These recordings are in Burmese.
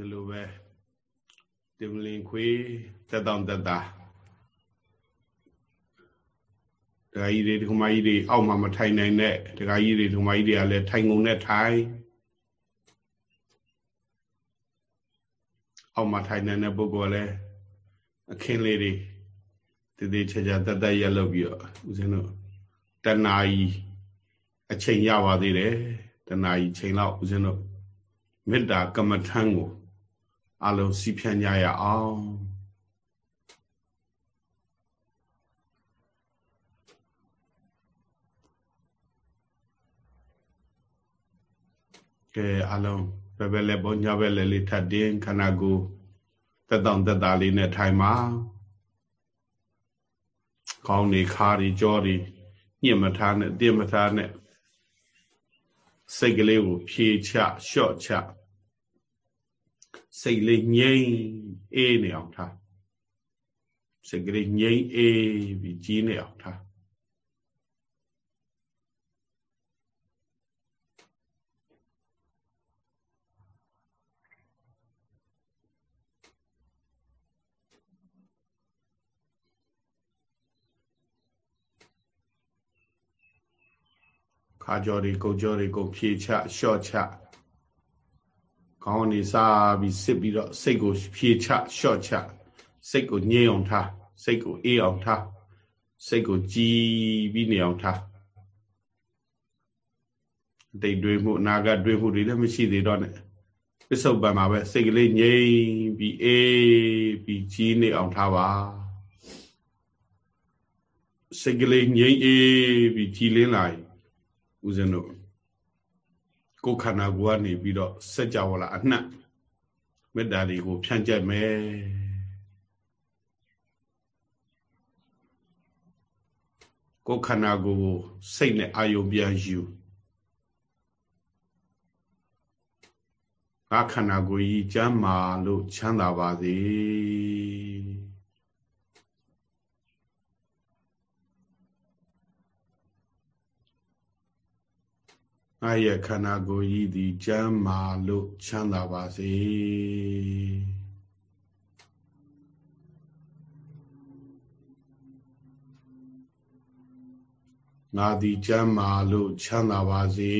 ဒီလိုပဲတင်လင်ခွေတက်တောင်တက်တာဒကာကြီးတွေဒကာမကြီးတွေအောက်မှာမထိုင်နိုင်တဲ့ဒကာကြီးတွေဒကာမကြီးတွေကလည်းထိုင်ကုန်နဲ့ထိုင်အောက်မှာထိုင်နိုင်တဲ့ပုဂ္ဂိုလ်လည်းအခင်းလေးတွေတည်တည်ချာချာတက်တက်ရက်လုပ်ပြီးတော့ဦးဇင်းတို့တဏှာကြီးအချိန်ရပါသေးတယ်တဏှာကြီးချိန်လောက်ဦးဇင်းတို့မေတ္တာကမ္မထံကို အလုံးစီဖြန့်ကြရအောင်ကဲအလုံးဘယ်ဘက်လဲပေါ်ညဘက်လဲလေးထပ်တင်းခန္ဓာကိုယ်တက်တောင့်တက်တာလေးနဲ့ထိုင်ပါခေါင်းနေခါတွေကြောတွေညှစ်မထားနဲ့တင်းမထားနဲ့စိတ်ကလေးကိုဖြေချလျှော့ချ စိတ်လေးငြိမ်အေးနေအောင်ထားစိတ်ကလေးငြိမ်အေးပြီးကြီးနေအောင်ထားခါကြောတွေကုတ်ကြောတွေကိုဖြေချလျှော့ချ ခေါင်းနေစားပြီးစစ်ပြီးတော့စိတ်ကိုဖြေချလျှော့ချစိတ်ကိုငြိမ်အောင်ထားစိတ်ကိုအေးအောင်ထားစိတ်ကိုကြည်ပြီးနေအောင်ထားတိတ်တွေးမှုအနာဂတ်တွေးမှုတွေလည်းမရှိသေးတော့နဲ့ပစ္စုပန်မှာပဲစိတ်ကလေးငြိမ်ပြီးအေးပြီးကြီးနေအောင်ထားပါစိတ်ကလေးငြိမ်အေးပြီးကြီးလင်းလာရင်ဦးဇင်းတို့ ကိုယ်ခန္ဓာကိုယ်ကနေပြီးတော့စัจ java လာအနှံ့မေတ္တာတွေကိုဖြန့်ကျက်မယ်ကိုယ်ခန္ဓာကိုယ်ကိုစိတ်နဲ့အာယုံပြန်ယူငါခန္ဓာကိုယ်ကြီးကျမ်းမာလို့ချမ်းသာပါစေ ငါရဲ့ခန္ဓာကိုယ်ကြီးသည်ကျမ်းမာလို့ချမ်းသာပါစေငါသည်ကျမ်းမာလို့ချမ်းသာပါစေ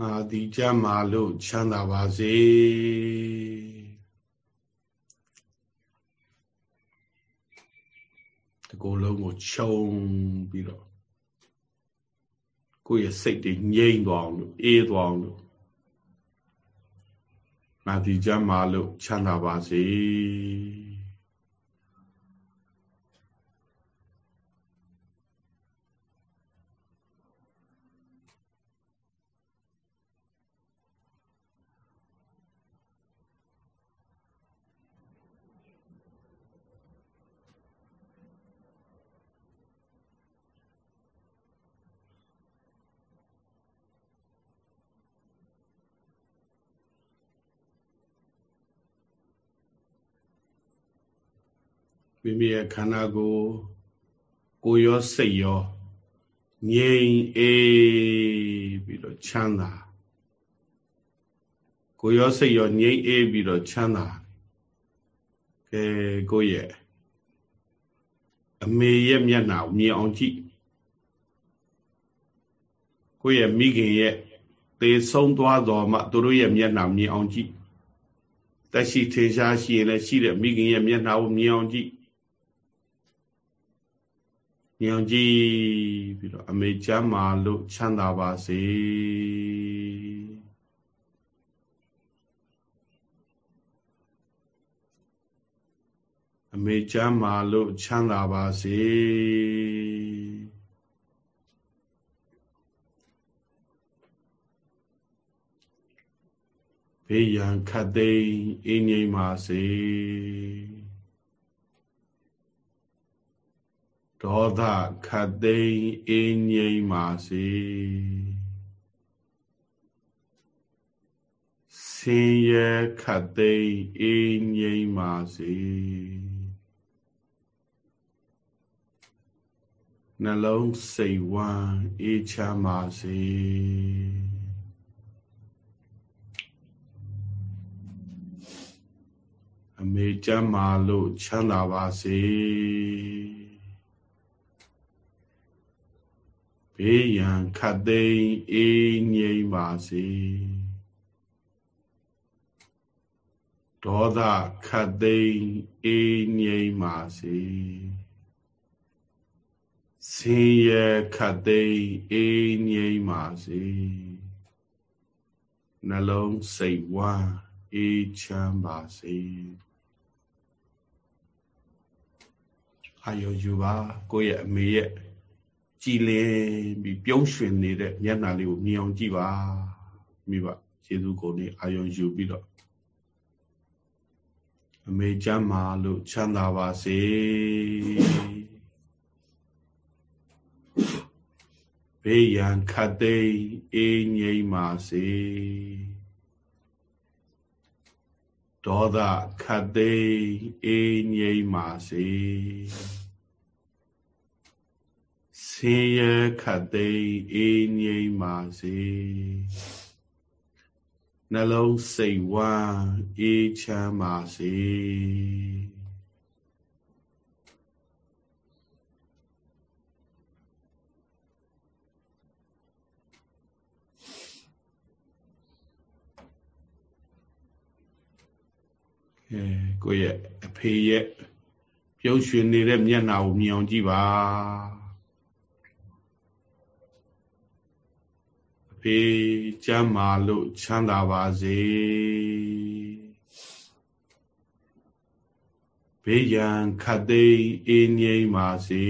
ငါသည်ကြမ်းမာလို့ချမ်းသာပါစေတကူလုံးကိုခြုံပြီးတော့ကိုယ့်ရဲ့စိတ်တွေငြိမ့်သွားအောင်လို့အေးသွားအောင်လို့ငါသည်ကြမ်းမာလို့ချမ်းသာပါစေ မိမိရဲ့ခန္ဓာကိုယ်ကိုယ်ရောစိတ်ရောငြိမ်အေးပြီးတော့ချမ်းသာကိုယ်ရောစိတ်ရောငြိမ်အေးပြီးတော့ချမ်းသာကဲကိုယ့်ရဲ့အမေရဲ့မျက်နှာကိုမြင်အောင်ကြည့်ကိုယ့်ရဲ့မိခင်ရဲ့သေဆုံးသွားတော်မှသူတို့ရဲ့မျက်နှာမြင်အောင်ကြည့်တက်ရှိထေရှားရှိရင်လည်းရှိတဲ့မိခင်ရဲ့မျက်နှာကိုမြင်အောင်ကြည့် ညောင်ကြည့်ပြီးတော့အမေချမ်းမာလို့ချမ်းသာပါစေအမေချမ်းမာလို့ချမ်းသာပါစေဘေးရန်ခတ်သိမ်းအင်းငိမ့်ပါစေ ဒေါသခတ်သိမ်းအင်းငြိမ်းပါစေဆင်ရဲခတ်သိမ်းအေးငြိမ်းပါစေနှလုံးစိတ်ဝမ်းအေးချမ်းပါစေအမေကျမ်းမာလို့ချမ်းသာပါစေ ဘေးရန်ခတ်သိမ်းအေးငြိမ်းပါစေဒေါသခတ်သိမ်းအေးငြိမ်းပါစေဆင်းရဲခတ်သိမ်းအေးငြိမ်းပါစေနှလုံးစိတ်ဝမ်းအေးချမ်းပါစေအာယောယူပါကိုယ့်ရဲ့အမေရဲ့ ကြည်လင်ပြီးပြုံးရွှင်နေတဲ့မျက်နှာလေးကိုမြင်အောင်ကြည့်ပါမိဘယေရှုကိုယ်နေအာယုံယူပြီးတော့အမေချမ်းမာလို့ချမ်းသာပါစေဘေးရန်ခတ်သိမ်းအေးငြိမ်းပါစေဒေါသခတ်သိမ်းအေးငြိမ်းပါစေ ဆင်းရဲခတ်သိမ်းအေးငြိမ်းပါစေနှလုံးစိတ်ဝမ်းအေးချမ်းပါစေအဲကိုယ့်ရဲ့အဖေရဲ့ပြုံးရွှင်နေတဲ့မျက်နှာကိုမြင်အောင်ကြည့်ပါ ဖေးကျမ်းမာလို့ချမ်းသာပါစေဘေးရန်ခတ်သိမ်းအေးငြိမ်းပါစေ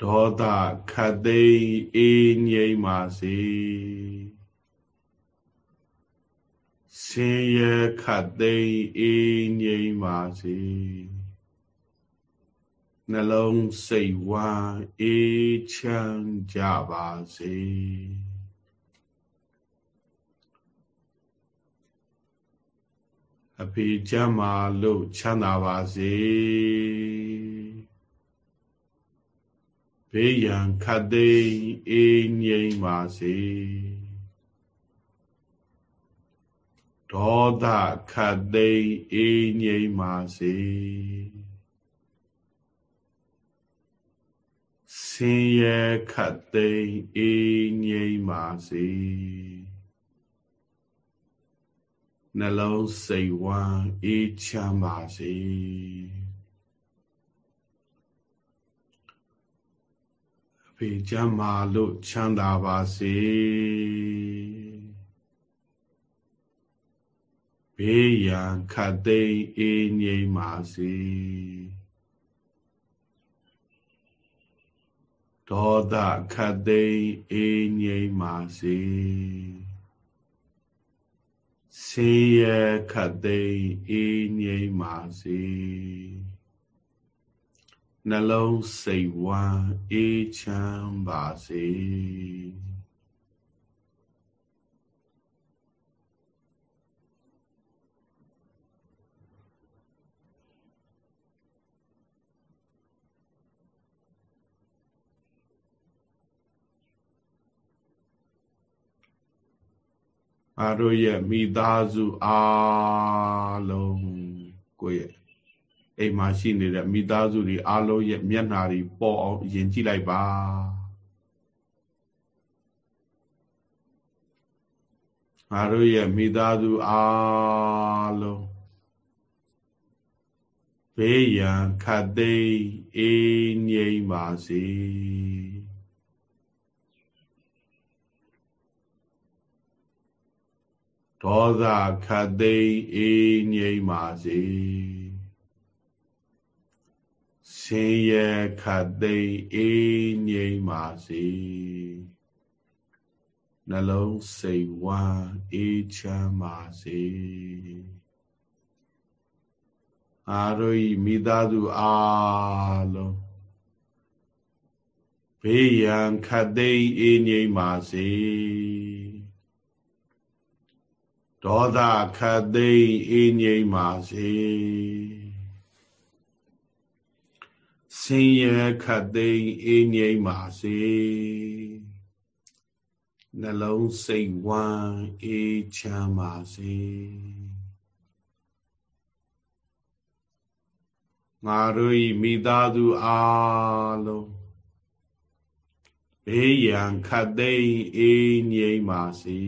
ဒေါသခတ်သိမ်းအေးငြိမ်းပါစေဆင်းရဲခတ်သိမ်းအေးငြိမ်းပါစေ နှလုံးစိတ်ဝမ်းအေးချမ်းကြပါစေအဖေကျမ်းမာလို့ချမ်းသာပါစေဘေးရန်ခတ်သိမ်းအေးငြိမ်းပါစေဒေါသခတ်သိမ်းအေးငြိမ်းပါစေဆ င်းရဲခတ်သိမ်းအေးငြိမ်းပါစေနှလုံးစိတ်ဝမ်းအေးချမ်းပါစေအဖေချမ်းမာလို့ချမ်းသာပါစေဘေးရန်ခတ်သိမ်းအေးငြိမ်းပါစေ ဒေါသခတ်သိမ်းအေးငြိမ်းပါစေဆင်းရဲခတ်သိမ်းအေးငြိမ်းပါစေနှလုံးစိတ်ဝမ်းအေးချမ်းပါစေ အားတို့ရဲ့မိသားစုအားလုံးကိုယ့်ရဲ့အိမ်မှာရှိနေတဲ့မိသားစုတွေအားလုံးရဲ့မျက်နှာတွေပေါ်အောင်ယင်ကြည့်လိုက်ပါအားတို့ရဲ့မိသားစုအားလုံးဘေးရန်ခတ်သိမ်းအေးငြိမ်းပါစေ ဒေါသခတ်သိမ်းအေးငြိမ်းပါစေဆင်းရဲခတ်သိမ်းအေးငြိမ်းပါစေနှလုံးစိတ်ဝမ်းအေးချမ်းပါစေအာရိမိသားစုအားလုံးဘေးရန်ခတ်သိမ်းအေးငြိမ်းပါစေ ဒေါသခတ်သိမ်းအေးငြိမ်းပါစေဆင်းရဲခတ်သိမ်းအေးငြိမ်းပါစေနှလုံးစိတ်ဝမ်းအေးချမ်းပါစေငါတို့ဤမိသားစုအားလုံးဘေးရန်ခတ်သိမ်းအေးငြိမ်းပါစေ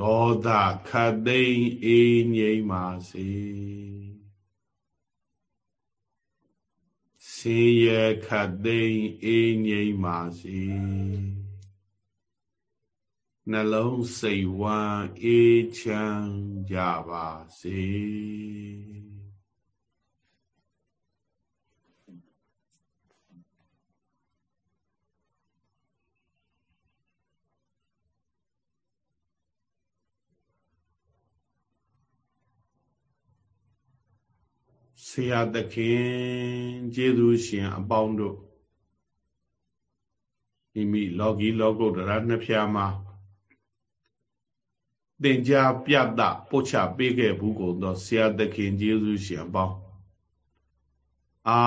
ဒေါသခတ်သိမ်းအေးငြိမ်းပါစေဆင်းရဲခတ်သိမ်းအေးငြိမ်းပါစေနှလုံးစိတ်ဝမ်းအေးချမ်းကြပါစေ ဆရာသခင်ကျေးဇူးရှင် အပေါင်းတို့မိမိလောကီလောကုတ္တရာနှစ်ဖြာမှာသင်ကြားပြတ်ပို့ချပေးခဲ့ဘူးကုန်သောဆရာသခင်ကျေးဇူးရှင်အပေါင်းအာ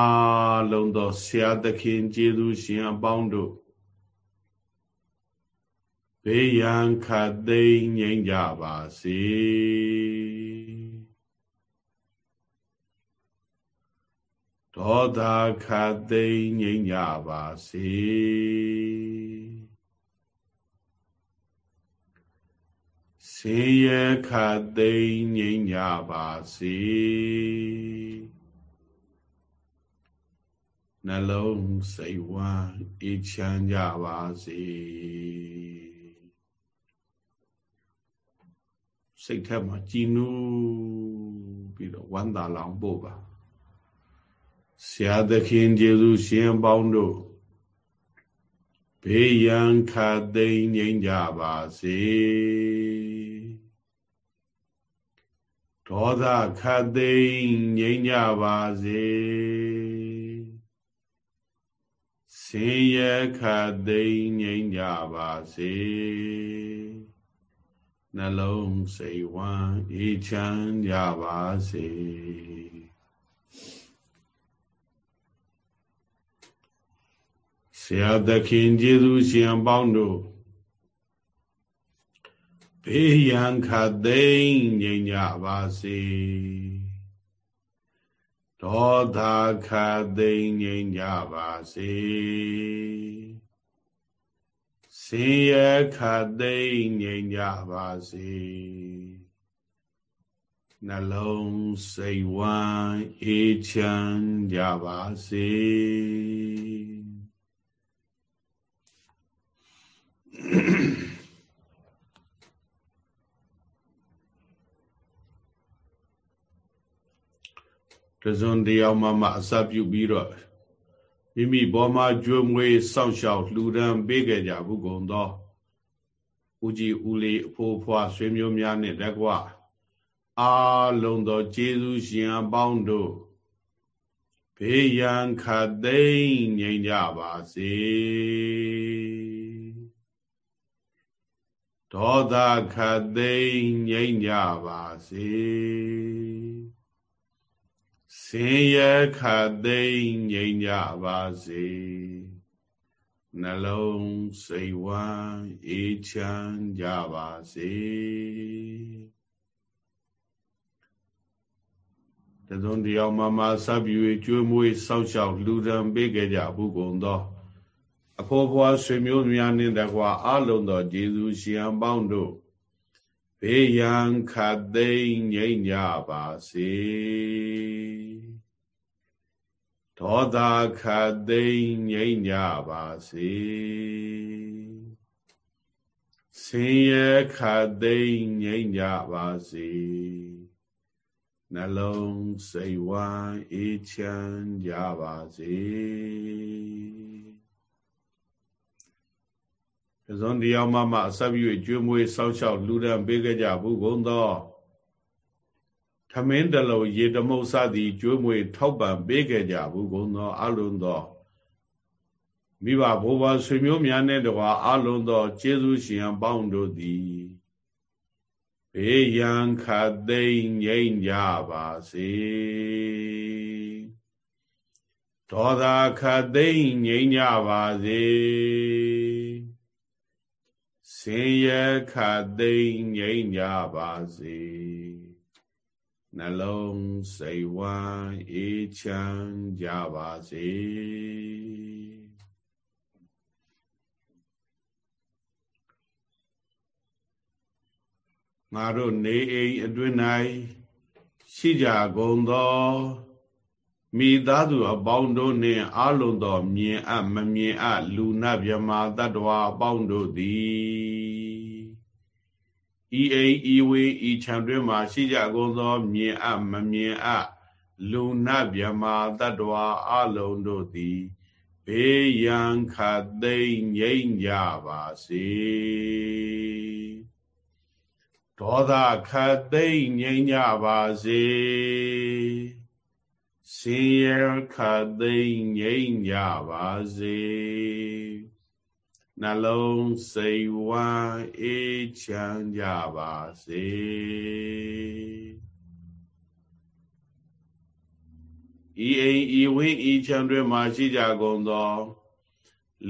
လုံးသောဆရာသခင်ကျေးဇူးရှင်အပေါင်းတို့ဘေးရန်ခတ်သိမ်းငြိမ်းကြပါစေ ဒေါသခတ်သိမ်းငြိမ်းကြပါစေဆင်းရဲခတ်သိမ်းငြိမ်းကြပါစေနှလုံးစိတ်ဝမ်းအေးချမ်းကြပါစေစိတ်ထက်မှာကြည်နူးပြီးတော့ဝမ်းသာလောင်ပို့ပါ ဆရာသခင်ကျေးဇူးရှင်ပေါင်းတို့ဘေးရန်ခတ်သိမ်းငြိမ်းကြပါစေဒေါသခတ်သိမ်းငြိမ်းကြပါစေဆင်းရဲခတ်သိမ်းငြိမ်းကြပါစေနှလုံးစိတ်ဝမ်းအေးချမ်းကြပါစေ ဆရာသခင်ကျေးဇူးရှင်ပေါင်းတို့ဘေးရန်ခတ်သိမ်းငြိမ်ကြပါစေဒေါသခတ်သိမ်းငြိမ်ကြပါစေဆင်းရဲခတ်သိမ်းငြိမ်ကြပါစေနှလုံးစိတ်ဝမ်းအေးချမ်းကြပါစေ တဇွန်တရားမှမှအစပြုပြီးတော့မိမိဘောမှာကျွမွေးစောင့်ရှောက်လှူဒန်းပေးကြကြဘူးကုန်သောဦးကြီးဦးလေးအဖိုးဖွားဆွေမျိုးများနဲ့တကွအာလုံးသောကျေးဇူးရှင်အပေါင်းတို့ဘေးရန်ခတ်သိမ်းငြိမ်ကြပါစေဒေါသခတ်သိမ်းငြိမ့်ကြပါစေ ဆင်းရဲခတ်သိမ်းငြိမ့်ကြပါစေနှလုံးစိတ်ဝမ်းအေးချမ်းကြပါစေတသွန်တရားမမဆပ်ပြွေကျွေးမွေးစောက်ရှောက်လူဒံပေးကြကြဘူးကုန်သောအဖော်ဖွားဆွေမျိုးများနှင့်တကွာအလုံးသောဂျေဇုရှင်အပေါင်းတို့ဘေးရန်ခတ်သိမ်းငြိမ့်ကြပါစေ ဒေါသခတ်သိမ်းငြိမ့်ကြပါစေဆင်းရဲခတ်သိမ်းငြိမ့်ကြပါစေနှလုံးစိတ်ဝမ်းအေးချမ်းကြပါစေဇွန်တရားမမအစပ်ပြီးကျွေးမွေးဆောက်ရှောက်လူဒံပေးကြဘူးကုန်သော ထမင်းတလုံးရေတမုတ်စသည်ကျွေးမွေထောက်ပံ့ပေးခဲ့ကြဘူးကုန်သောအလုံးသောမိဘဘိုးဘွားဆွေမျိုးများနဲ့တကွာအလုံးသောကျေးဇူးရှင်အပေါင်းတို့သည်ဘေးရန်ခတ်သိမ့်ငြိမ့်ကြပါစေဒေါသခတ်သိမ့်ငြိမ့်ကြပါစေဆင်းရဲခတ်သိမ့်ငြိမ့်ကြပါစေ နှလုံးစိတ်ဝမ်းအေးချမ်းကြပါစေငါတို့နေအိမ်အတွင်း၌ရှိကြကုန်သောမိသားစုအပေါင်းတို့နှင့်အလုံးသောမြင်အပ်မမြင်အပ်လူနာမြမာတ attva အပေါင်းတို့သည် ဤအိမ်ဤဝေဤခြံတွင်မှရှိကြကုန်သောမြင်အပ်မမြင်အပ်လူနာမြမာတ attva အလုံးတို့သည်ဘေးရန်ခတ်သိမ့်ငြိမ့်ကြပါစေဒေါသခတ်သိမ့်ငြိမ့်ကြပါစေစင်ရခတ်သိမ့်ငြိမ့်ကြပါစေ နှလုံးစိတ်ဝမ်းအေးချမ်းကြပါစေဤအိမ်ဤဝင်းဤချမ်းတွင်မှရှိကြကုန်သော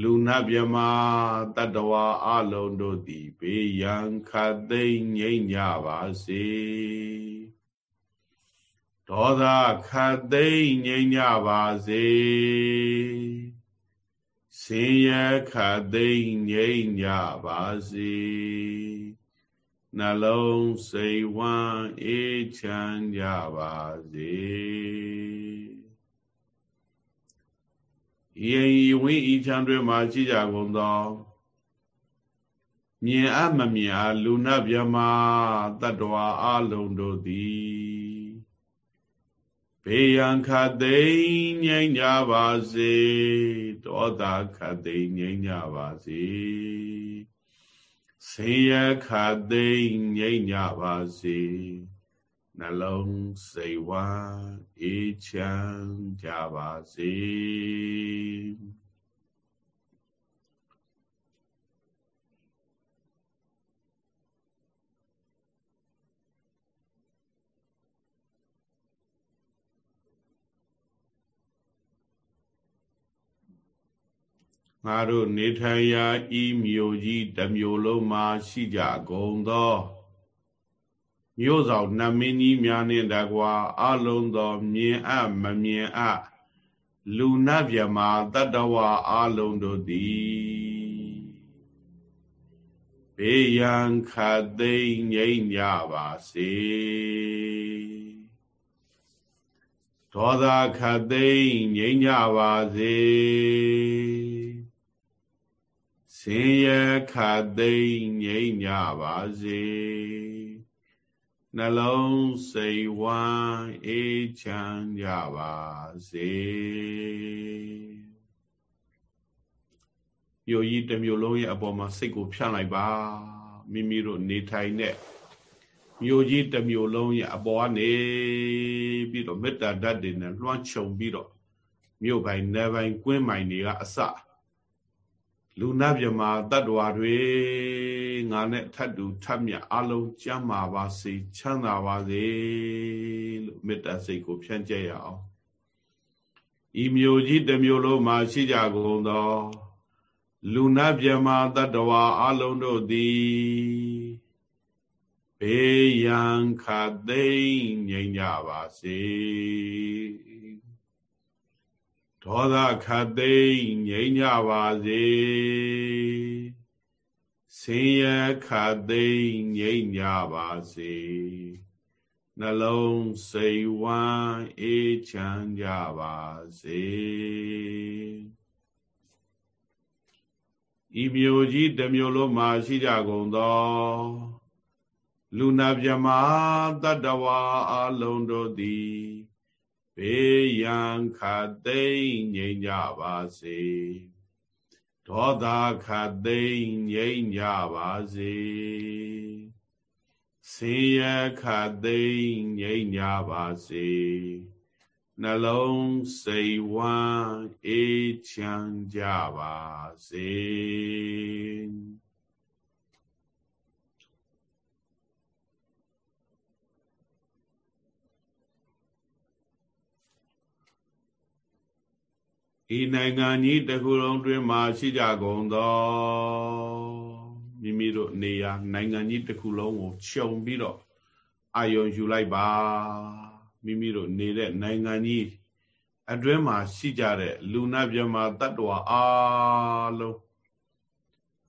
လူနာမြမတတ္တဝါအလုံးတို့သည်ဘေးရန်ခတ်သိမ့်ငြိမ့်ကြပါစေဒေါသခတ်သိမ့်ငြိမ့်ကြပါစေ ဆင်းရဲခတ်သိမ့်ငြိမ့်ကြပါစေနှလုံးစိတ်ဝမ်းအေးချမ်းကြပါစေဤအိမ်ဤဝင်းဤချမ်းတွင်မှရှိကြကုန်သောမြင်အမမြင်အားလူနာမြမတတ္တဝါအလုံးတို့သည် ဘေးရန်ခတ်သိမ်းငြိမ်းကြပါစေဒေါသခတ်သိမ်းငြိမ်းကြပါစေဆင်းရဲခတ်သိမ်းငြိမ်းကြပါစေနှလုံးစိတ်ဝမ်းအေးချမ်းကြပါစေ ငါတို့နေထိုင်ရာဤမြို့ကြီးတစ်မြို့လုံးမှာရှိကြကုန်သောမြို့ဆောင်နမင်းကြီးများနှင့်တကွာအလုံးသောမြင်အပ်မမြင်အပ်လူနတ်မြမာတတ္တဝါအလုံးတို့သည်ဘေးရန်ခတ်သိမ့်ငြိမ့်ကြပါစေဒေါသခတ်သိမ့်ငြိမ့်ကြပါစေ ဆင်းရဲခတ်သိမ့်ငြိမ့်ကြပါစေနှလုံးစိတ်ဝမ်းအေးချမ်းကြပါစေမြို့ကြီးတစ်မြို့လုံးရဲ့အပေါ်မှာစိတ်ကိုဖြန့်လိုက်ပါမိမိတို့နေထိုင်တဲ့မြို့ကြီးတစ်မြို့လုံးရဲ့အပေါ်ကနေပြီးတော့မေတ္တာဓာတ်တွေနဲ့လွှမ်းခြုံပြီးတော့မြို့ပိုင်းနယ်ပိုင်းကွင်းပိုင်းတွေကအစ လူနာမြမာတတ္တဝါတွေငါနဲ့ထပ်တူထပ်မြအလုံးကျမ်းမာပါစေချမ်းသာပါစေလို့မေတ္တာစိတ်ကိုဖြန့်ကျက်ရအောင်ဤမျိုးကြီးတစ်မျိုးလုံးမှာရှိကြကုန်သော လူနာမြမာတတ္တဝါအလုံးတို့သည်ဘေးရန်ခတ်သိမ့်ငြိမ်ကြပါစေ ဒေါသခတ်သိမ့်ငြိမ်းကြပါစေဆင်းရဲခတ်သိမ့်ငြိမ်းကြပါစေနှလုံးစိတ်ဝမ်းအေးချမ်းကြပါစေဤမျိုးကြီးတစ်မျိုးလုံးမှာရှိကြကုန်သောလူနာမြမတတ္တဝါအလုံးတို့သည် ဘေးရန်ခတ်သိမ့်ငြိမ်ကြပါစေဒေါသခတ်သိမ့်ငြိမ်ကြပါစေဆင်းရဲခတ်သိမ်းငြိမ်းကြပါစေနှလုံးစိတ်ဝမ်းအေးချမ်းကြပါစေ ဤနိုင်ငံကြီးတစ်ခုလုံးတွင်မှာရှိကြကုန်သောမိမိတို့နေရာနိုင်ငံကြီးတစ်ခုလုံးကိုခြုံပြီးတော့အာယုံယူလိုက်ပါမိမိတို့နေတဲ့နိုင်ငံကြီးအတွင်းမှာရှိကြတဲ့လူနာပြမတတ္တဝါအားလုံး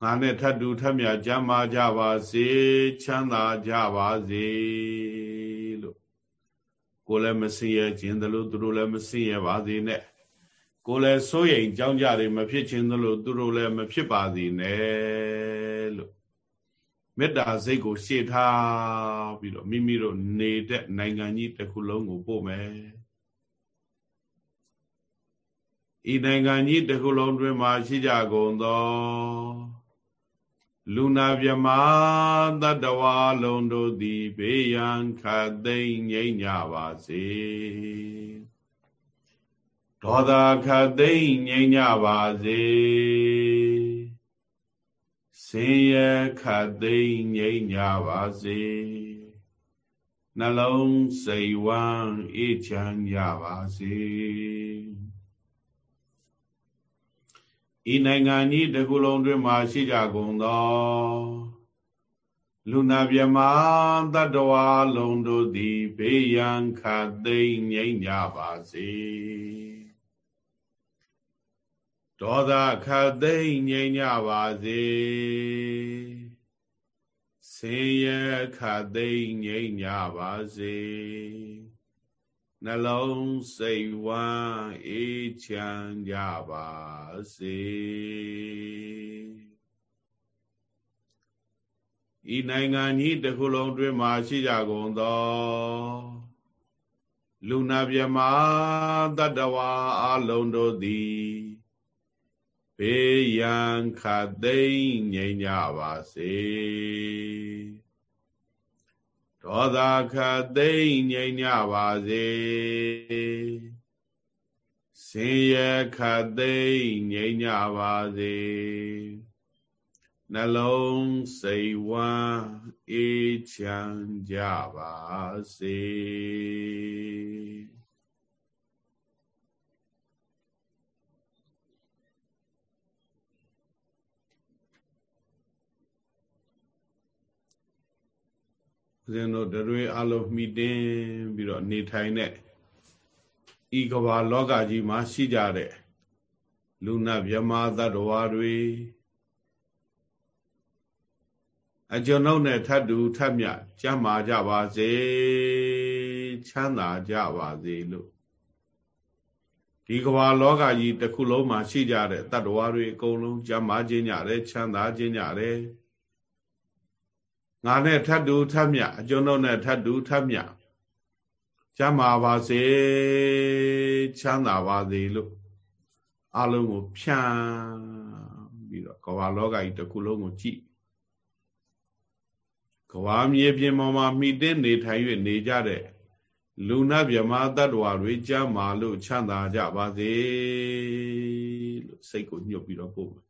ငါနဲ့ထပ်တူထပ်မြကြမ်းမာကြပါစေချမ်းသာကြပါစေလို့ကိုယ်လည်းမစင်ရခြင်းတလို့သူတို့လည်းမစင်ရပါစေနဲ့ ကိုယ်လည်းစိုးရိမ်ကြောင်းကြတွေမဖြစ်ခြင်းသလိုသူတို့လည်းမဖြစ်ပါစေနဲ့လို့မေတ္တာစိတ်ကိုရှေ့ထားပြီးတော့မိမိတို့နေတဲ့နိုင်ငံကြီးတစ်ခုလုံးကိုပို့မယ်ဤနိုင်ငံကြီးတစ်ခုလုံးတွင်မှာရှိကြကုန်သောလူနာမြမတတဝါလုံးတို့သည်ဘေးရန်ခတ်သိမ်းငြိမ်းကြပါစေ ဒေါသခတ်သိမ်းငြိမ်းကြပါစေဆင်းရဲခတ်သိမ်းငြိမ်းကြပါစေနှလုံးစိတ်ဝမ်းအေးချမ်းကြပါစေဤနိုင်ငံကြီးတစ်ခုလုံးတွင်မှာရှိကြကုန်သောလူနာမြမတတ္တဝါလုံးတို့သည်ဘေးရန်ခတ်သိမ်းငြိမ်းကြပါစေ ဒေါသခတ်သိမ်းငြိမ်းကြပါစေဆင်းရဲခတ်သိမ်းငြိမ်းကြပါစေနှလုံးစိတ်ဝမ်းအေးချမ်းကြပါစေဤနိုင်ငံကြီးတစ်ခုလုံးတွင်မှာရှိကြကုန်သောလူနာမြမတတ္တဝါအလုံးတို့သည် ဘေးရန်ခတ်သိမ်းငြိမ်းကြပါစေဒေါသခတ်သိမ်းငြိမ်းကြပါစေဆင်းရဲခတ်သိမ်းငြိမ်းကြပါစေနှလုံးစိတ်ဝမ်းအေးချမ်းကြပါစေ ဦးဇင်းတို့တွေအလုံးမိတင်းပြီးတော့နေထိုင်တဲ့ဤကဘာလောကကြီးမှာရှိကြတဲ့လူနာမြမသတ္တဝါတွေအကျွန်ုပ်နဲ့ထပ်တူထပ်မြကျမ်းမာကြပါစေချမ်းသာကြပါစေလို့ဒီကဘာလောကကြီးတစ်ခုလုံးမှာရှိကြတဲ့တတ္တဝါတွေအကုန်လုံးကျမ်းမာခြင်းကြတယ်ချမ်းသာခြင်းကြတယ် ငါနဲ့ထပ်တူထပ်မြအကျွန်ုပ်နဲ့ထပ်တူထပ်မြချမ်းသာပါစေချမ်းသာပါစေလို့အလုံးကိုဖြန့်ပြီးတော့ကဘာလောကကြီးတစ်ခုလုံးကိုကြည့်ကဘာမြေပြင်ပေါ်မှာမိတင်းနေထိုင်၍နေကြတဲ့လူနာမြမတ attva တွေကြမ်းမာလို့ချမ်းသာကြပါစေလို့စိတ်ကိုညှုပ်ပြီးတော့ပို့မယ်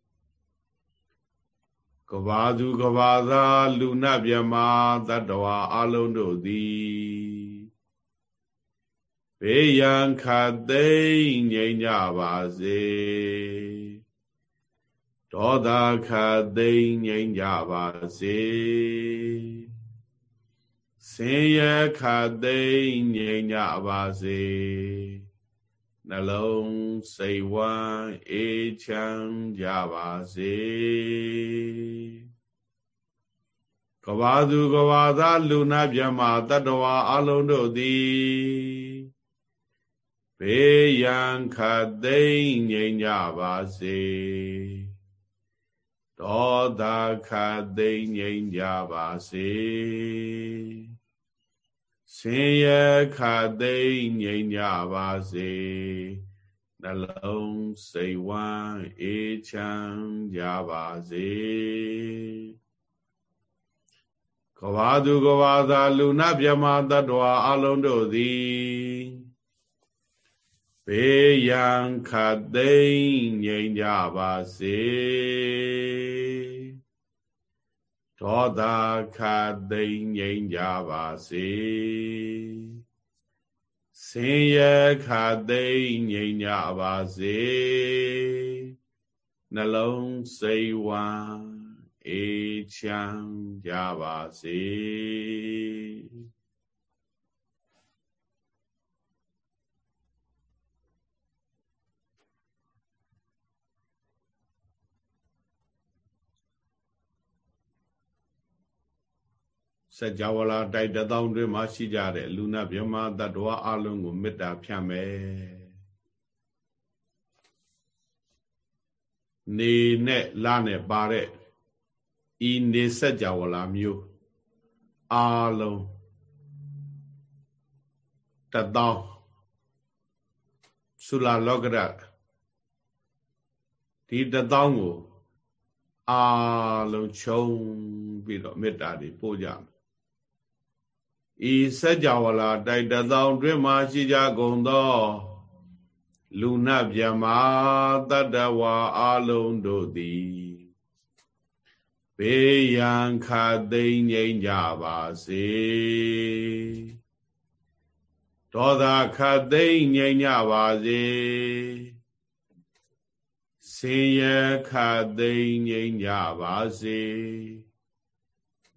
ကဘာသူကဘာသာလူနာမြမတ attva အလုံးတို့သည်ဘေးရန်ခတ်သိမ်းငြိမ်းကြပါစေဒေါသခတ်သိမ်းငြိမ်းကြပါစေဆင်းရဲခတ်သိမ်းငြိမ်းကြပါစေ နှလုံးစိတ်ဝမ်းအေးချမ်းကြပါစေကဘာသူကဘာသာလူနာမြမတတ္တဝါအလုံးတို့သည်ဘေးရန်ခတ်သိမ်းငြိမ်းကြပါစေဒေါသခတ်သိမ်းငြိမ်းကြပါစေ ဆင်းရဲခတ်သိမ်းငြိမ်းကြပါစေနှလုံးစိတ်ဝမ်းအေးချမ်းကြပါစေကဘာသူကဘာသာလူနာမြမတ္တဝါအလုံးတို့သည်ဘေးရန်ခတ်သိမ့်ငြိမ်ကြပါစေ ဒေါသခတ်သိမ့်ငြိမ်ကြပါစေဆင်းရဲခတ်သိမ့်ငြိမ်ကြပါစေနှလုံးစိတ်ဝမ်းအေးချမ်းကြပါစေ စัจ java လာတိုက်တသောတွင်မှရှိကြတဲ့လူနာမြမတ attva အလုံးကိုမေတ္တာဖြန့်မယ်နေနဲ့လနဲ့ပါတဲ့ဤနေဆက်ကြဝဠာမျိုးအာလုံးတသောသုလာလောကရဒီတသောကိုအာလုံးခြုံပြီးတော့မေတ္တာတွေပို့ကြမယ် ဤစัจ java လာတိုက်တသောတွင်မှရှိကြကုန်သော လူနာမြမတတ္တဝါအလုံးတို့သည်ဘေးရန်ခသိမ့်ငြိမ်းကြပါစေဒေါသခသိမ့်ငြိမ်းကြပါစေဆင်းရဲခသိမ့်ငြိမ်းကြပါစေ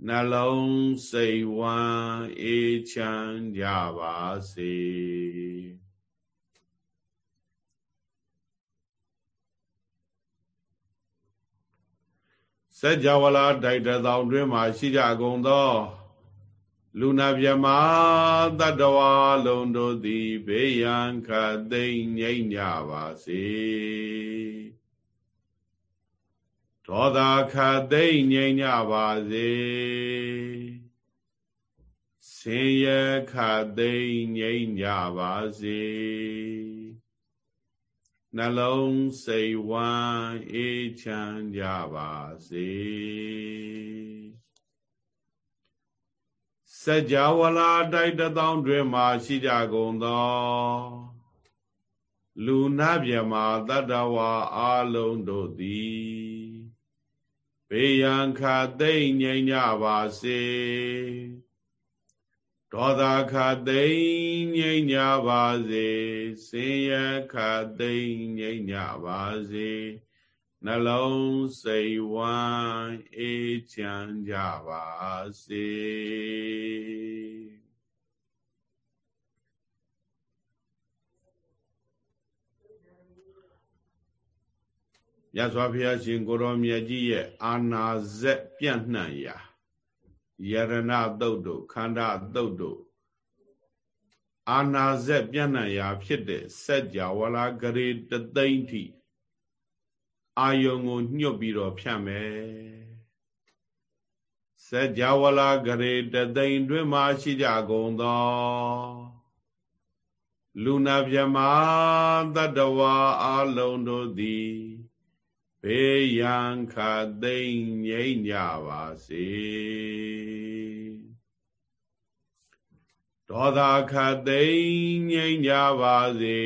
နှလုံးစိတ်ဝမ်းအေးချမ်းကြပါစေစัจ java လာတိုက်တသော တွင်မှရှိကြကုန်သော လူနာမြမတတ္တဝါလုံးတို့သည်ဘေးရန်ခသိမ့်ငြိမ့်ကြပါစေ ဒေါသခသိမ့်ငြိမ့်ကြပါစေဆင်းရဲခသိမ့်ငြိမ့်ကြပါစေနှလုံးစိတ်ဝမ်းအေးချမ်းကြပါစေစัจ java လာတိုက်တသောတွင်မှရှိကြကုန်သောလူနာမြမတတ္တဝါအလုံးတို့သည် ဘေးရန်ခသိမ့်ငြိမ်ကြပါစေဒေါသခသိမ့်ငြိမ့်ကြပါစေဆင်းရဲခသိမ့်ငြိမ့်ကြပါစေနှလုံးစိတ်ဝမ်းအေးချမ်းကြပါစေ ရသော်ဘုရားရှင်ကိုရောမြတ်ကြီးရဲ့အာနာဇက်ပြန့်နှံ့ရာယရဏတုတ်တို့ခန္ဓာတုတ်တို့အာနာဇက်ပြန့်နှံ့ရာဖြစ်တဲ့စัจ java လာဂရေတသိမ့်ထိအာယုံကိုညှွတ်ပြီးတော့ဖြတ်မယ်စัจ java လာဂရေတသိမ့်တွင်မှရှိကြကုန်သောလူနာမြမတတ္တဝါအလုံးတို့သည် ဘေးရန်ခသိမ့်ငြိမ့်ကြပါစေဒေါသခသိမ့်ငြိမ့်ကြပါစေ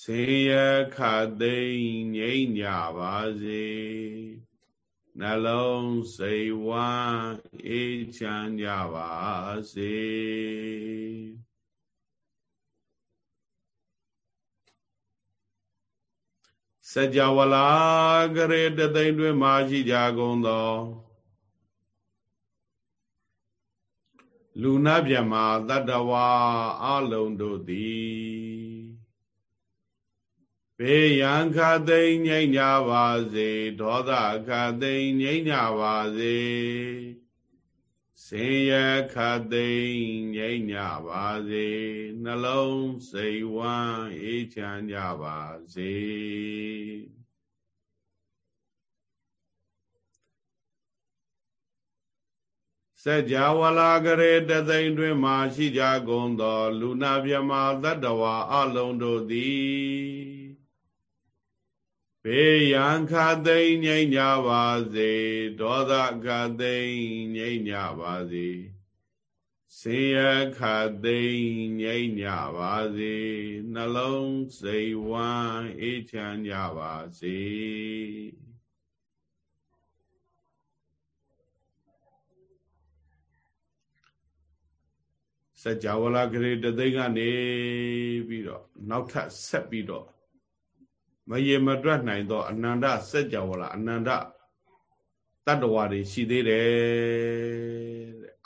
စေရခသိမ့်ငြိမ့်ကြပါစေနှလုံးစိတ်ဝမ်းအေးချမ်းကြပါစေ စัจ java လာကရေတသိမ့်တွင်မာရှိကြကုန်သောလူနာမြမတတ္တဝါအလုံးတို့သည်ဘေးရန်ခသိမ့်ငြိမ့်ကြပါစေဒေါသခသိမ့်ငြိမ့်ကြပါစေ စေရခသိမ့်ငြိမ့်ကြပါစေနှလုံးစိတ်ဝမ်းအေးချမ်းကြပါစေစัจ java လာကရေတသိမ့်တွင်မှရှိကြကုန်သော လူနာမြမသတ္တဝါအလုံးတို့သည် ဘေးရန်ခသိမ့်ငြိမ့်ကြပါစေဒေါသခသိမ့်ငြိမ့်ကြပါစေဆင်းရဲခသိမ့်ငြိမ့်ကြပါစေနှလုံးစိတ်ဝမ်းအေးချမ်းကြပါစေစัจ java လာဂရေတသိန်းကနေပြီးတော့နောက်ထပ်ဆက်ပြီးတော့ မရေမတွက်နိုင်သောအနန္တစัจ java လာအနန္တတတ္တဝါတွေရှိသေးတယ်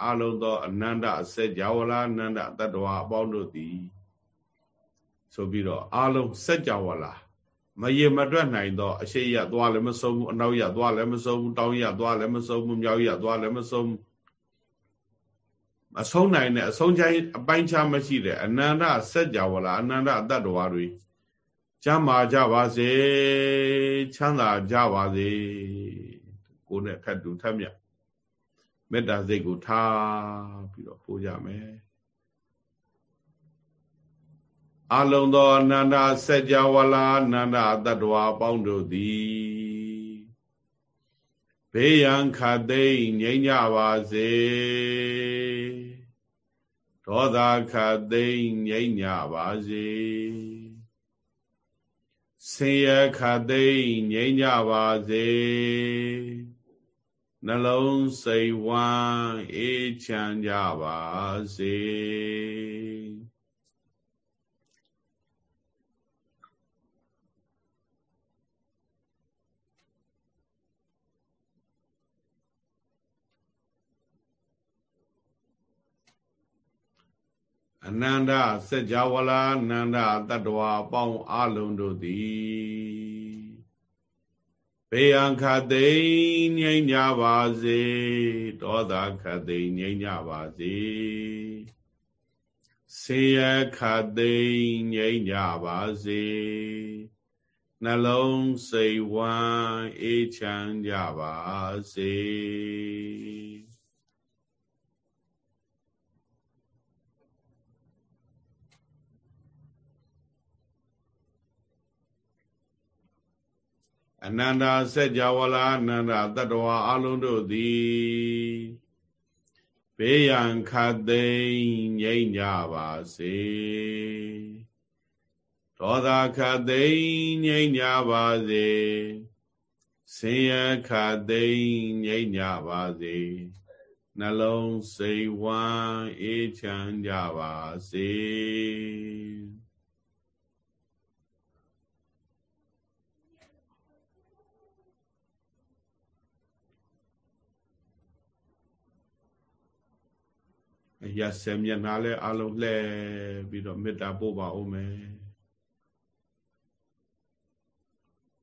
အလုံးသောအနန္တစัจ java လာအနန္တတတ္တဝါအပေါင်းတို့သည်ဆိုပြီးတော့အလုံးစัจ java လာမရေမတွက်နိုင်သောအရှိရသွားလည်းမဆုံးဘူးအနောက်ရသွားလည်းမဆုံးဘူးတောင်းရသွားလည်းမဆုံးဘူးမြောက်ရသွားလည်းမဆုံးဘူးအဆုံးနိုင်တဲ့အဆုံးချိုင်းအပိုင်းခြားမရှိတဲ့အနန္တစัจ java လာအနန္တတတ္တဝါတွေ ကျမ်းမာကြပါစေချမ်းသာကြပါစေကိုယ်နဲ့ထပ်တူထပ်မြတ်မေတ္တာစိတ်ကိုထားပြီးတော့ပို့ကြမယ်အလုံးသောအနန္တစัจ java လာအနန္တတတ္တဝါအပေါင်းတို့သည်ဘေးရန်ခတ်သိမ့်ငြိမ်းကြပါစေဒေါသခတ်သိမ့်ငြိမ်းကြပါစေ ဆင်းရဲခတ်သိမ့်ငြိမ်းကြပါစေနှလုံးစိတ်ဝမ်းအေးချမ်းကြပါစေ အနန္တစัจ java လာအနန္တတတ္တဝါအပေါင်းအလုံးတို့သည်ဘေယံခသိငြိမ့်ကြပါစေဒေါသခသိငြိမ့်ကြပါစေဆေယခသိငြိမ့်ကြပါစေနှလုံးစိတ်ဝမ်းအေးချမ်းကြပါစေ အနန္တာစัจ java လာအနန္တာတတ္တဝါအလုံးတို့သည်ဘေးရန်ခတ်သိမ်းငြိမ့်ကြပါစေဒေါသခတ်သိမ်းငြိမ့်ကြပါစေဆင်းရဲခတ်သိမ်းငြိမ့်ကြပါစေနှလုံးစိတ်ဝမ်းအေးချမ်းကြပါစေ အရာဆယ်မျက်နှာလဲအလုံးလှဲပြီးတော့မေတ္တာပို့ပါဦးမယ်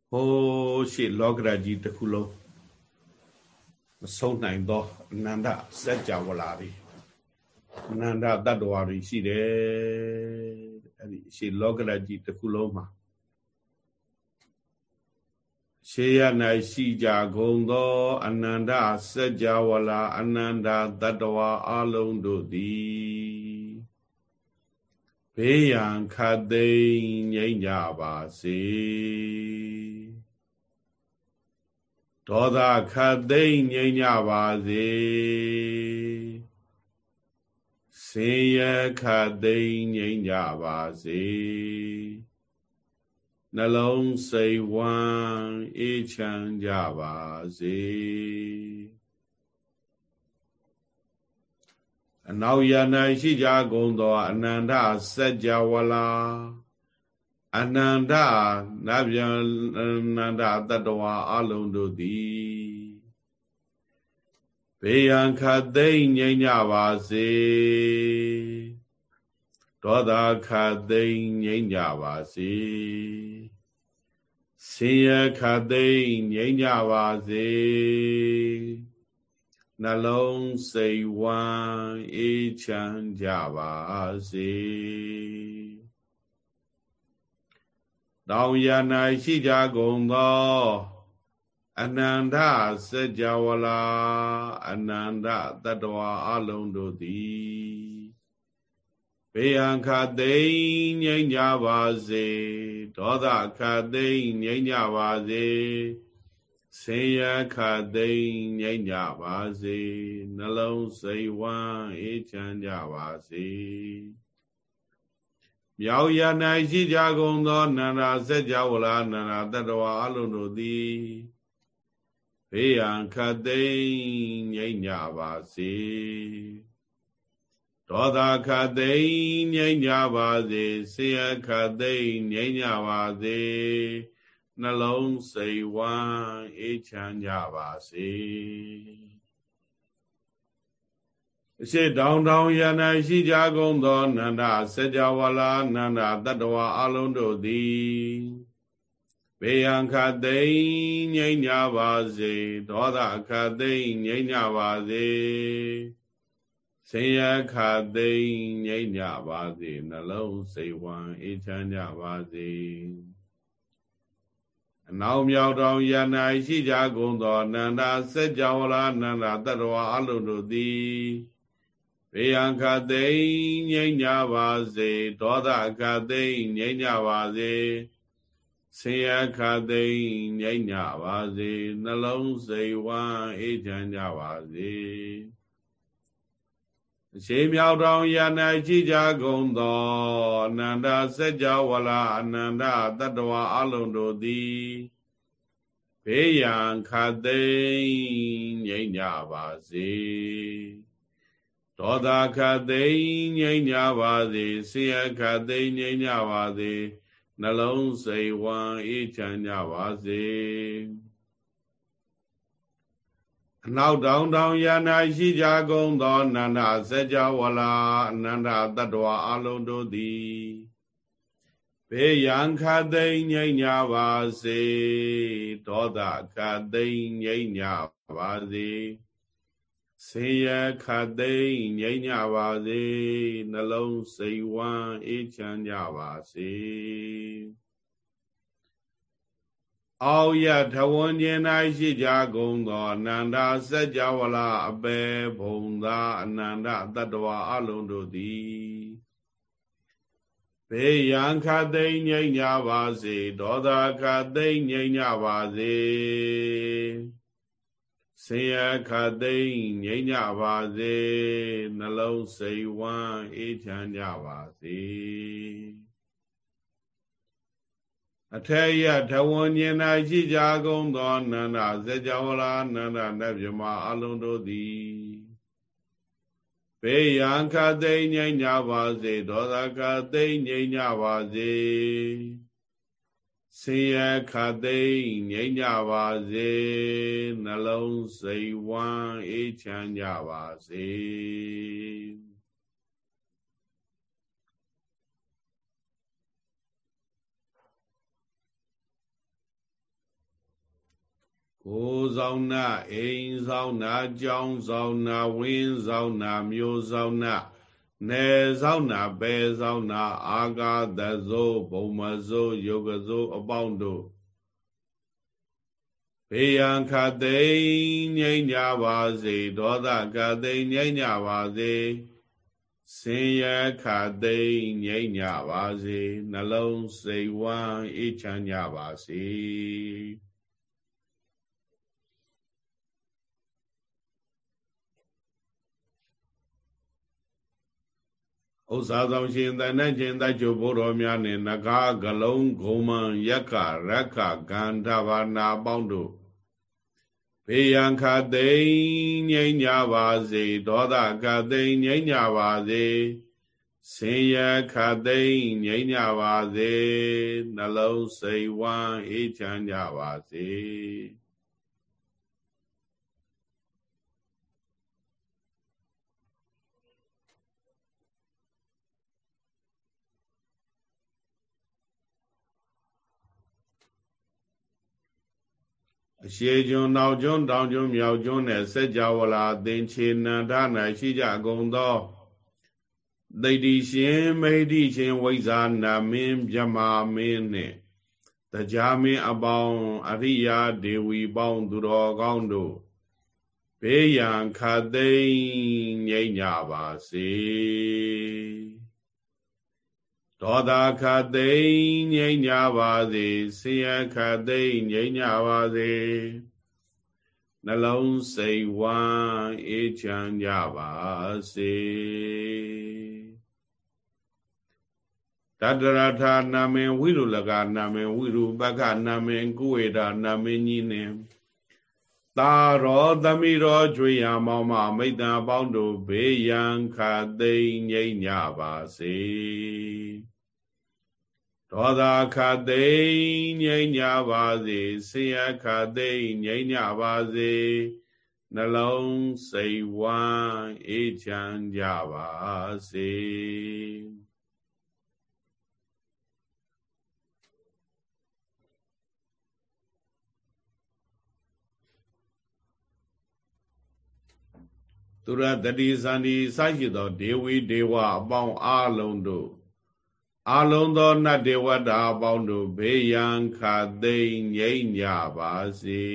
ဟိုးရှိလောကရာကြီးတစ်ခုလုံးမဆုံးနိုင်သောအနန္တစัจ java လာတွေအနန္တတတ္တဝါတွေရှိတယ်အဲ့ဒီရှိလောကရာကြီးတစ်ခုလုံးမှာ ရှေးရ၌ရှိကြကုန်သောအနန္တစัจ java လာအနန္တတတ္တဝါအလုံးတို့သည်ဘေးရန်ခတ်သိမ်းငြိမ့်ကြပါစေဒေါသခတ်သိမ်းငြိမ့်ကြပါစေဆင်းရဲခတ်သိမ်းငြိမ့်ကြပါစေ နှလုံးစိတ်ဝမ်းအေးချမ်းကြပါစေအနောက်ယန္တရှိကြကုန်သောအနန္တစัจ java လာအနန္တနဗျာအနန္တတတဝါအလုံးတို့သည်ဘေယံခတ်သိမ့်ငြိမ့်ကြပါစေဒေါသခတ်သိမ့်ငြိမ့်ကြပါစေ ဆင်းရဲခတ်သိမ့်ငြိမ့်ကြပါစေနှလုံးစိတ်ဝမ်းအေးချမ်းကြပါစေတောင်ရ၌ရှိကြကုန်သောအနန္တစัจ java လာအနန္တတတ္တဝါအလုံးတို့သည်ဘေယံခသိငြိမ့်ကြပါစေ ဒေါသခတ်သိမ်းငြိမ့်ကြပါစေဆင်းရဲခတ်သိမ်းငြိမ့်ကြပါစေနှလုံးစိတ်ဝမ်းအေးချမ်းကြပါစေမြောက်ရ၌ရှိကြကုန်သောနန္ဒာစัจ java လာနန္ဒာတတဝအလုံးတို့သည်ဘေးရန်ခတ်သိမ်းငြိမ့်ကြပါစေ ဒေါသခတ်သိမ်းငြိမ့်ကြပါစေဆေယခတ်သိမ်းငြိမ့်ကြပါစေနှလုံးစိတ်ဝမ်းအေးချမ်းကြပါစေအရှိတောင်တောင်ယန္တရှိကြကုန်သောနန္ဒစัจ java လာနန္ဒတတဝအလုံးတို့သည်ဘေယံခသိမ့်ငြိမ့်ကြပါစေဒေါသခသိမ့်ငြိမ့်ကြပါစေ ဆင်းရဲခသိမ့်ငြိမ့်ကြပါစေနှလုံးစိတ်ဝမ်းအေးချမ်းကြပါစေအနောက်မြောက်တောင်ယန္နာရှိကြကုန်သောနန္ဒစัจ java လာနန္ဒတတဝအလုံးတို့သည်ဘေယံခသိမ့်ငြိမ့်ကြပါစေဒေါသခသိမ့်ငြိမ့်ကြပါစေဆင်းရဲခသိမ့်ငြိမ့်ကြပါစေနှလုံးစိတ်ဝမ်းအေးချမ်းကြပါစေအ ရှိမြောက်တောင်ယန္နာကြည်ကြကုန်သောအနန္တစัจ java လာအနန္တတတဝအလုံးတို့သည်ဘေးရန်ခသိမ့်ငြိမ့်ကြပါစေဒေါသခသိမ့်ငြိမ့်ကြပါစေဆင်းရဲခသိမ့်ငြိမ့်ကြပါစေနှလုံးစိတ်ဝမ်းအေးချမ်းကြပါစေ အနောက်တောင်တောင်ယာနာရှိကြကုန်သောနန္ဒစัจ java လာအနန္တတတ္တဝအလုံးတို့သည်ဘေးရန်ခသိမ့်ငြိမ့်ကြပါစေဒေါသခသိမ့်ငြိမ့်ကြပါစေစေရခသိမ့်ငြိမ့်ကြပါစေနှလုံးစိတ်ဝမ်းအေးချမ်းကြပါစေ အောက်ရထဝန်းကျင်၌ရှိကြကုန်သောအနန္တစัจ java လာအပေဘုံသာအနန္တတတ္တဝအလုံးတို့သည်ဘေးရန်ခသိမ့်ငြိမ့်ကြပါစေဒေါသခသိမ့်ငြိမ့်ကြပါစေဆင်းရဲခသိမ့်ငြိမ့်ကြပါစေနှလုံးစိတ်ဝမ်းအေးချမ်းကြပါစေ အထေယထဝဉ္ဉနာရှိကြကုန်သောနန္ဒဇေကြဝလာနန္ဒနတ်မြမအလုံးတို့သည်ဘေးရန်ခသိမ့်ငြိမ့်ကြပါစေဒေါသခသိမ့်ငြိမ့်ကြပါစေဆင်းရဲခသိမ့်ငြိမ့်ကြပါစေနှလုံးစိတ်ဝမ်းအေးချမ်းကြပါစေ ဆောင်နာအိမ်ဆောင်နာကြောင်းဆောင်နာဝင်းဆောင်နာမျိုးဆောင်နာနယ်ဆောင်နာဘယ်ဆောင်နာအာဂါသဇိုးဘုံမဇိုးယုတ်ကဇိုးအပေါင်းတို့ဘေယံခသိမ့်ငြိမ့်ကြပါစေဒေါသခသိမ့်ငြိမ့်ကြပါစေဆင်းရဲခသိမ့်ငြိမ့်ကြပါစေနှလုံးစိတ်ဝမ်းအေးချမ်းကြပါစေ ဥစ္စာဆောင်ရှင်တန်တဲ့ခြင်းတချို့ဘုရောများနှင့်နဂါဂလုံးဂုံမံယက္ခရက္ခဂန္ဓဘာနာပေါင်းတို့ဘေယံခသိမ့်ငြိမ့်ကြပါစေဒေါသခသိမ့်ငြိမ့်ကြပါစေဆင်းရဲခသိမ့်ငြိမ့်ကြပါစေနှလုံးစိတ်ဝမ်းအေးချမ်းကြပါစေ အရှိကျွန်းနောက်ကျွန်းတောင်ကျွန်းမြောက်ကျွန်းနဲ့စัจ java လာသင်္ချေနန္ဒ၌ရှိကြကုန်သောသိတိရှင်မိတိရှင်ဝိဇာနာမင်းမြမာမင်းနှင့်တရားမင်းအပေါင်းအရိယာဒေဝီပေါင်းသူတော်ကောင်းတို့ဘေးရန်ခသိမ့်ငြိမ့်ကြပါစေ ဒေါသခသိမ့်ငြိမ်းကြပါစေဆင်းရဲခသိမ့်ငြိမ်းကြပါစေနှလုံးစိတ်ဝမ်းအေးချမ်းကြပါစေတတရထာနာမင်ဝိရုလကနာမင်ဝိရုပက္ခနာမင်ကုဝေဒနာမင်ကြီးနှင့်သာရောသမိရောကျွေရမောင်မမိတ္တအပေါင်းတို့ဘေးရန်ခသိမ့်ငြိမ့်ကြပါစေ ဒေါသခသိမ့်ငြိမ့်ကြပါစေဆင်းရဲခသိမ့်ငြိမ့်ကြပါစေနှလုံးစိတ်ဝမ်းအေးချမ်းကြပါစေသူရတတိဇန္ဒီစရှိသောဒေဝီဒေဝအပေါင်းအလုံးတို့ အလုံးသောနတ်ဒေဝတာအပေါင်းတို့ဘေးရန်ခသိမ့်ငြိမ့်ကြပါစေ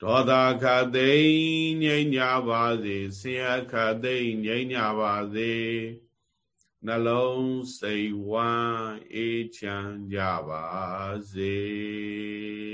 ဒေါသခသိမ့်ငြိမ့်ကြပါစေဆင်းရဲခသိမ့်ငြိမ့်ကြပါစေနှလုံးစိတ်ဝမ်းအေးချမ်းကြပါစေ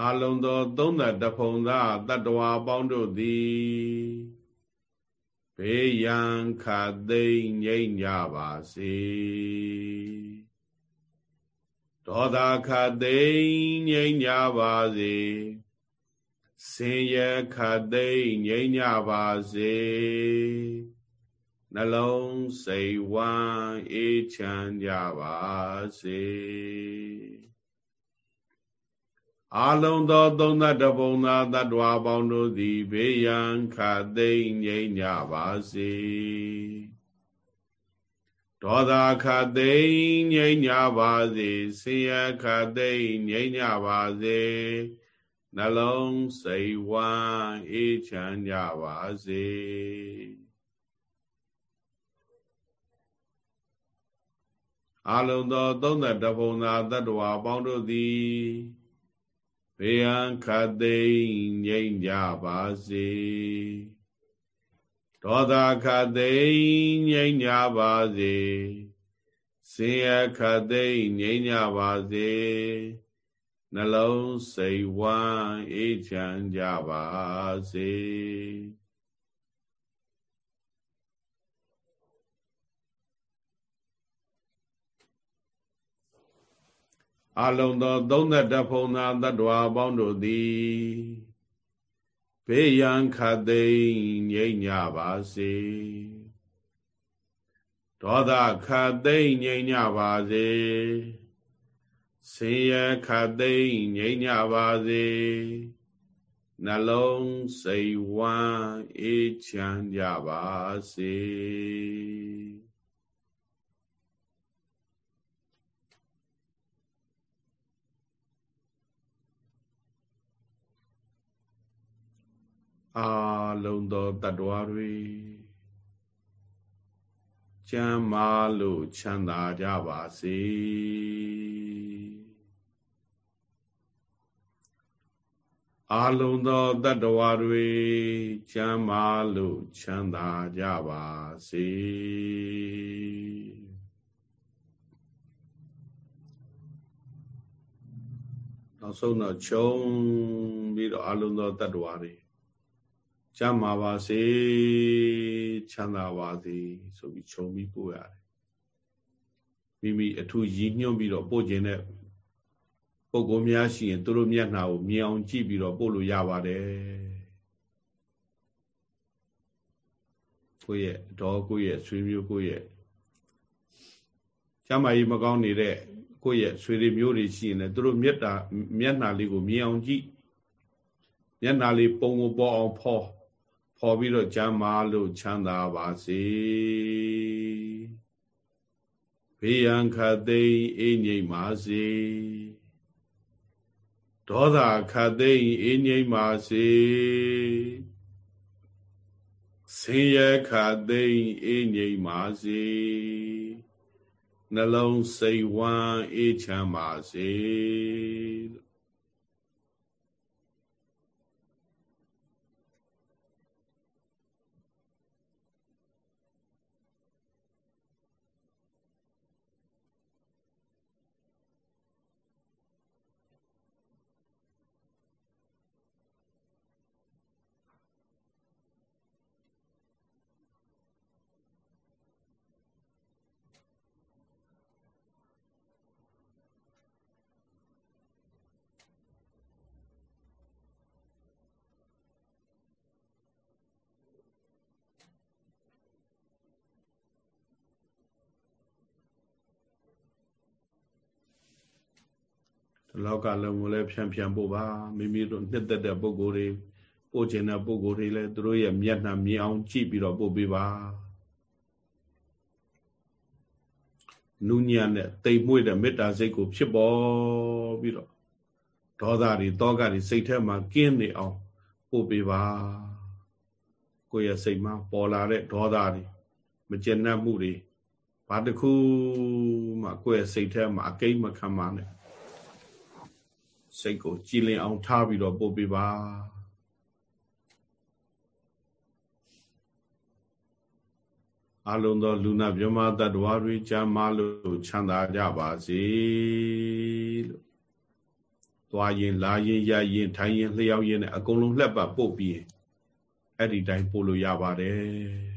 အာလုံသောသုံးသက်တဖုံသာတတ္တဝါပေါင်းတို့သည်ဘေးရန်ခသိမ့်ငြိမ့်ကြပါစေဒေါသခသိမ့်ငြိမ့်ကြပါစေဆင်းရဲခသိမ့်ငြိမ့်ကြပါစေနှလုံးစိတ်ဝမ်းအေးချမ်းကြပါစေ အာလုံးသောသုံးသတ္တပုံသာတ attva ပေါင်းတို့သည်ဘေးရန်ခသိမ့်ငြိမ့်ကြပါစေဒေါသခသိမ့်ငြိမ့်ကြပါစေဆင်းရဲခသိမ့်ငြိမ့်ကြပါစေနှလုံးစိတ်ဝမ်းအေးချမ်းကြပါစေအလုံးသောသုံးသတ္တပုံသာတ attva ပေါင်းတို့သည် ဘေယံခသိမ့်ငြိမ့်ကြပါစေဒေါသခသိမ့်ငြိမ့်ကြပါစေစေယခသိမ့်ငြိမ့်ကြပါစေနှလုံးစိတ်ဝမ်းအေးချမ်းကြပါစေ အလုံးသောသုံးသက်တဖုံသာတ attva ပေါင်းတို့သည်ဘေးရန်ခသိမ့်ငြိမ့်ကြပါစေဒေါသခသိမ့်ငြိမ့်ကြပါစေဆင်းရဲခသိမ့်ငြိမ့်ကြပါစေနှလုံးစိတ်ဝမ်းအေးချမ်းကြပါစေ အာလုံးသောတ attva တွေကျမ်းမာလို့ချမ်းသာကြပါစေအာလုံးသောတ attva တွေကျမ်းမာလို့ချမ်းသာကြပါစေနောက်ဆုံးတော့ခြုံပြီးတော့အလုံးသောတ attva တွေ ကျမ်းမာပါစေချမ်းသာပါစေဆိုပြီးခြုံပြီးပို့ရတယ်မိမိအထူးရည်ညွှန်းပြီးတော့ပို့ခြင်းတဲ့ပုဂ္ဂိုလ်များရှိရင်သူတို့မျက်နှာကိုမြင်အောင်ကြည့်ပြီးတော့ပို့လို့ရပါတယ်ကိုယ့်ရဲ့တော့ကိုယ့်ရဲ့ဆွေမျိုးကိုယ့်ရဲ့ကျမ်းမာရေးမကောင်းနေတဲ့ကိုယ့်ရဲ့ဆွေတွေမျိုးတွေရှိရင်လည်းသူတို့မျက်တာမျက်နှာလေးကိုမြင်အောင်ကြည့်မျက်နှာလေးပုံကိုပေါ်အောင်ဖော် ခေါ်ပြီးတော့ကျမ်းမာလို့ချမ်းသာပါစေဘေးရန်ခသိမ့်အေးငြိမ်ပါစေဒေါသခတ်သိမ်းအေးငြိမ်းပါစေဆင်းရဲခတ်သိမ်းအေးငြိမ်းပါစေနှလုံးစိတ်ဝမ်းအေးချမ်းပါစေ ဒီလောက်ကလုံးကိုလည်းဖြန့်ဖြန့်ပို့ပါမိမိတို့နှစ်သက်တဲ့ပုံကိုယ်တွေပို့ခြင်းတဲ့ပုံကိုယ်တွေလည်းသူတို့ရဲ့မျက်နှာမြင်အောင်ကြည့်ပြီးတော့ပို့ပေးပါနုညံ့တဲ့တိမ်မွေ့တဲ့မေတ္တာစိတ်ကိုဖြစ်ပေါ်ပြီးတော့ဒေါသတွေတောကတွေစိတ်ထဲမှာကင်းနေအောင်ပို့ပေးပါကိုယ့်ရဲ့စိတ်မှာပေါ်လာတဲ့ဒေါသတွေမကျေနပ်မှုတွေဘာတစ်ခုမှကိုယ့်ရဲ့စိတ်ထဲမှာအကိမ့်မခံပါနဲ့ စိတ်ကိုကြည်လင်အောင်ထားပြီးတော့ပို့ပေးပါအလုံးသောလူနာမြမတ္တဝါတွေချမ်းမာလို့ချမ်းသာကြပါစေလို့သွားရင်လာရင်ရရင်ထိုင်ရင်လျှောက်ရင်နဲ့အကုန်လုံးလှက်ပတ်ပို့ပြီးအဲ့ဒီတိုင်းပို့လို့ရပါတယ်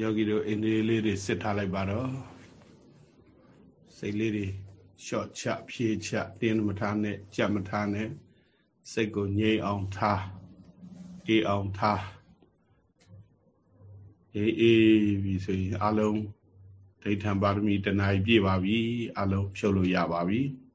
ယောဂီတို့အိန္ဒြေလေးတွေစစ်ထားလိုက်ပါတော့စိတ်လေးတွေရှော့ချဖြည့်ချတင်းမထားနဲ့ကြက်မထားနဲ့စိတ်ကိုငြိမ်အောင်ထားအေးအောင်ထားအေးအေးပြီဆိုရင်အလုံးဒိဋ္ဌံပါရမီတဏှာပြည့်ပါပြီအလုံးဖြုတ်လို့ရပါပြီ။